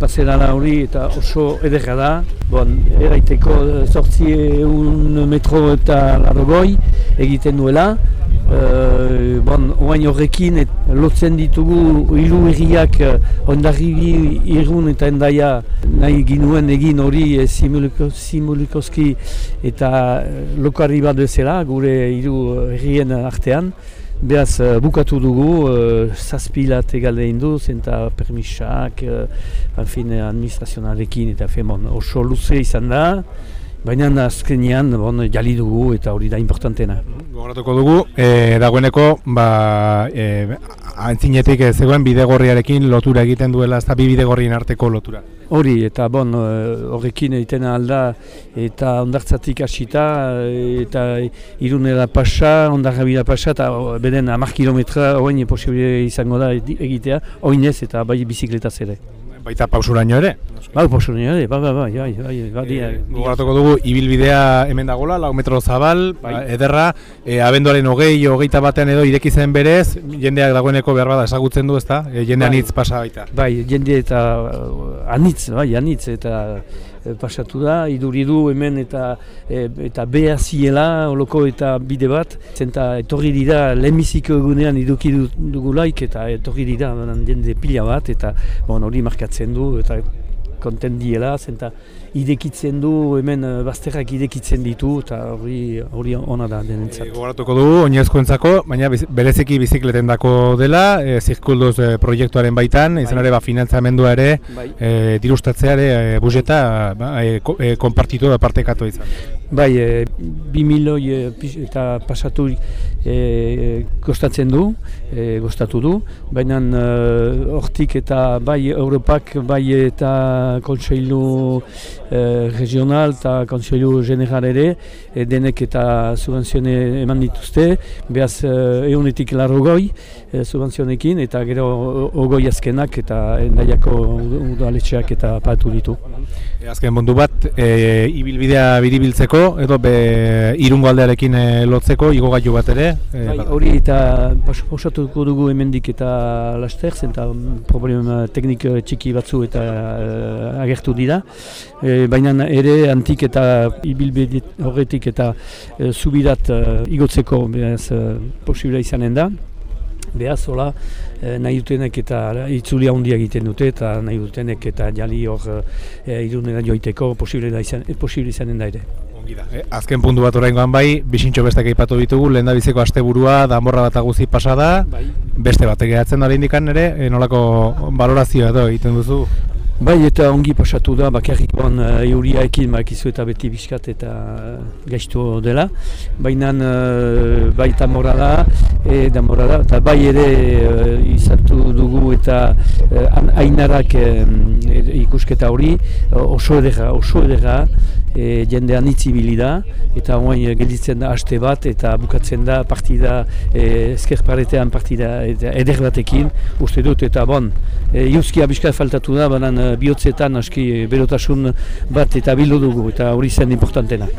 pasera hori eta oso edera da. Bon, eraiteko zortzi egun metro eta larogoi egiten duela. Uh, bon, oain horrekin et, lotzen ditugu hiru erriak uh, ondarribi irun eta endaia nahi ginuen egin hori e, simulikoski eta lokarri bat bezala gure hiru errien artean. Beaz, bukatu dugu, uh, zazpilat egalde induz, eta permisak, uh, administrazionalekin, eta femon, oso luze izan da. Baina azkenean bon, jali dugu eta hori da importantena. Gogoratuko dugu, e, dagoeneko ba, e, antzinetik zegoen bidegorriarekin lotura egiten duela, ez da bi bidegorrien arteko lotura. Hori, eta bon, horrekin egiten alda eta ondartzatik hasita eta irunera pasa, ondarra pasa, eta beden amak kilometra oin posibile izango da egitea, oinez eta bai bizikletaz ere. Baita pausuraino ere? Bai, pausuraino ere, bai, bai, bai, bai, bai, bai, bai, dugu, ibilbidea hemen dagoela, lau metro zabal, bai. ederra, e, abenduaren hogei, hogeita batean edo irekizen berez, jendeak dagoeneko behar bada esagutzen du, ezta? E, jende bai. anitz pasa baita. Bai, jende eta anitz, bai, anitz, eta e, pasatu da, iduridu hemen eta e, eta beha ziela, holoko eta bide bat, zenta etorri dira lehenbiziko egunean iduki dugulaik eta etorri dira jende pila bat, eta bon, markatzen du, eta konten diela, zenta idekitzen du, hemen uh, bazterrak idekitzen ditu, eta hori hori ona da denentzat. E, Gogoratuko du, oinezko entzako, baina bereziki bizikleten dako dela, e, zirkulduz e, proiektuaren baitan, bai. izan ere ba, finantzamendua ere, bai. e, dirustatzea ere, e, bujeta, ba, e, e, konpartitu da partekatu izan. Bai, e, bi miloi e, eta pasatu e, kostatzen du, e, gostatu du, baina e, hortik eta bai Europak, bai eta Kontseilu e, Regional eta Kontseilu General ere, e, denek eta subvenzione eman dituzte, behaz e, egunetik larrogoi e, subvenzionekin, eta gero ogoi azkenak eta endaiako udaletxeak eta patu ditu. E, azken mundu bat, e, ibilbidea biribiltzeko, edo be, irungo aldearekin e, lotzeko, igo gaitu bat ere? E, bai, hori eta pausatuko dugu hemendik eta laster, zenta problem teknik txiki batzu eta uh, agertu dira. E, Baina ere antik eta ibilbide horretik eta uh, zubidat uh, igotzeko behaz, uh, posibila izanen da. Beaz, hola, nahi dutenek eta itzuli handia egiten dute eta nahi dutenek eta jali hor e, irunera joiteko posible, da izan, posible izanen da ere. Eh, azken puntu bat oraingoan bai, bisintxo bestek aipatu ditugu, lehen da biziko asteburua, damorra bat aguzi pasada, bai. beste bat egeatzen da indikan ere, e, nolako balorazioa edo egiten duzu? Bai, eta ongi pasatu da, bakarrik ban uh, euria ekin, makizu eta beti biskat eta uh, gaiztu dela. Baina uh, bai eta morala, e, da morala, eta bai ere uh, izatu dugu eta uh, ainarak ikusketa hori, oso edera, oso edera, e, jende anitzibili da, eta hoain gelditzen da haste bat, eta bukatzen da partida, e, ezker paretean partida eder batekin, uste dut, eta bon, e, Iuzki abiskat faltatu da, banan bihotzetan aski berotasun bat eta bildu dugu, eta hori zen importantena.